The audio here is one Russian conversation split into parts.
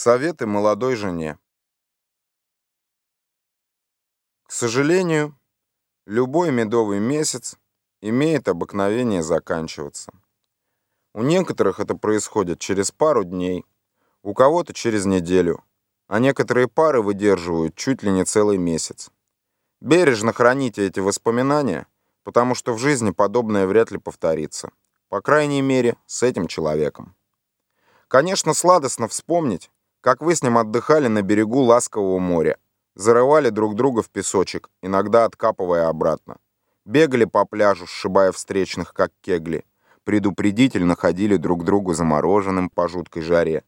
Советы молодой жене. К сожалению, любой медовый месяц имеет обыкновение заканчиваться. У некоторых это происходит через пару дней, у кого-то через неделю, а некоторые пары выдерживают чуть ли не целый месяц. Бережно храните эти воспоминания, потому что в жизни подобное вряд ли повторится. По крайней мере, с этим человеком. Конечно, сладостно вспомнить, как вы с ним отдыхали на берегу ласкового моря, зарывали друг друга в песочек, иногда откапывая обратно. Бегали по пляжу, сшибая встречных, как кегли. Предупредительно ходили друг другу замороженным по жуткой жаре.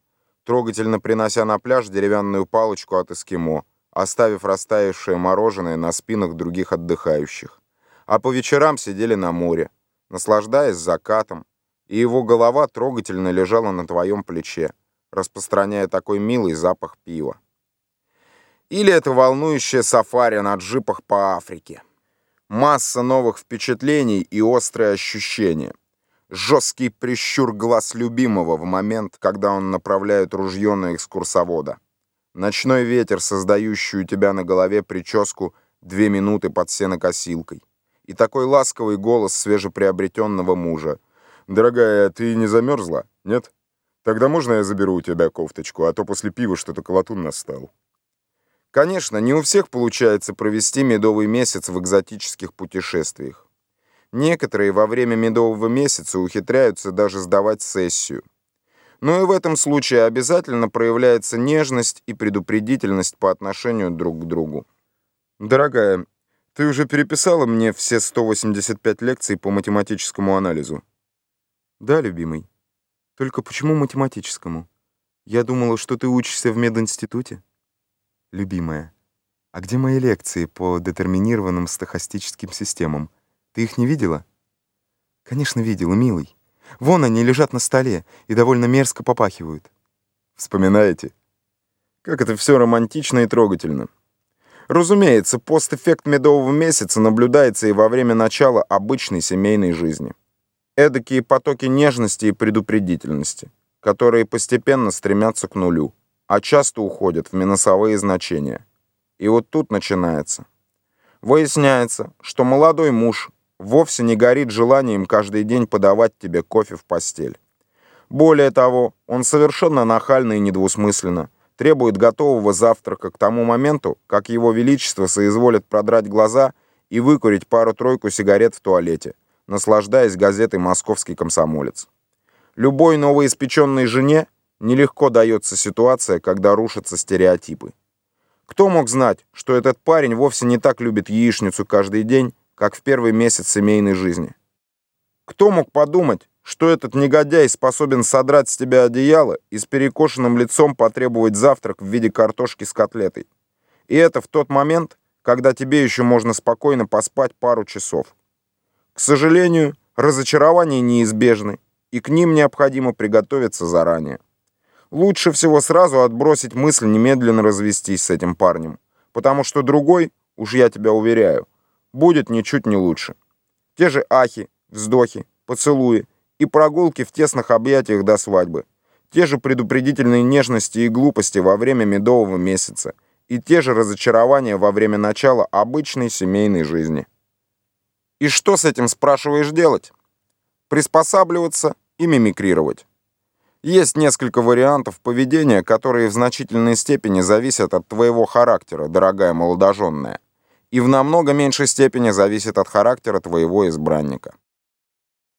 Трогательно принося на пляж деревянную палочку от эскимо, оставив растаявшее мороженое на спинах других отдыхающих. А по вечерам сидели на море, наслаждаясь закатом, и его голова трогательно лежала на твоем плече, распространяя такой милый запах пива. Или это волнующее сафари на джипах по Африке. Масса новых впечатлений и острые ощущения. Жесткий прищур глаз любимого в момент, когда он направляет ружье на экскурсовода. Ночной ветер, создающий у тебя на голове прическу две минуты под сенокосилкой. И такой ласковый голос свежеприобретенного мужа. «Дорогая, ты не замерзла? Нет?» Тогда можно я заберу у тебя кофточку, а то после пива что-то колотун настал. Конечно, не у всех получается провести медовый месяц в экзотических путешествиях. Некоторые во время медового месяца ухитряются даже сдавать сессию. Но и в этом случае обязательно проявляется нежность и предупредительность по отношению друг к другу. Дорогая, ты уже переписала мне все 185 лекций по математическому анализу? Да, любимый. Только почему математическому? Я думала, что ты учишься в мединституте. Любимая, а где мои лекции по детерминированным стохастическим системам? Ты их не видела? Конечно, видела, милый. Вон они лежат на столе и довольно мерзко попахивают. Вспоминаете? Как это все романтично и трогательно. Разумеется, постэффект медового месяца наблюдается и во время начала обычной семейной жизни эдакие потоки нежности и предупредительности, которые постепенно стремятся к нулю, а часто уходят в минусовые значения. И вот тут начинается. Выясняется, что молодой муж вовсе не горит желанием каждый день подавать тебе кофе в постель. Более того, он совершенно нахально и недвусмысленно требует готового завтрака к тому моменту, как его величество соизволит продрать глаза и выкурить пару-тройку сигарет в туалете, наслаждаясь газетой «Московский комсомолец». Любой новоиспеченной жене нелегко дается ситуация, когда рушатся стереотипы. Кто мог знать, что этот парень вовсе не так любит яичницу каждый день, как в первый месяц семейной жизни? Кто мог подумать, что этот негодяй способен содрать с тебя одеяло и с перекошенным лицом потребовать завтрак в виде картошки с котлетой? И это в тот момент, когда тебе еще можно спокойно поспать пару часов. К сожалению, разочарования неизбежны, и к ним необходимо приготовиться заранее. Лучше всего сразу отбросить мысль немедленно развестись с этим парнем, потому что другой, уж я тебя уверяю, будет ничуть не лучше. Те же ахи, вздохи, поцелуи и прогулки в тесных объятиях до свадьбы, те же предупредительные нежности и глупости во время медового месяца и те же разочарования во время начала обычной семейной жизни. И что с этим, спрашиваешь, делать? Приспосабливаться и мимикрировать. Есть несколько вариантов поведения, которые в значительной степени зависят от твоего характера, дорогая молодоженная, и в намного меньшей степени зависят от характера твоего избранника.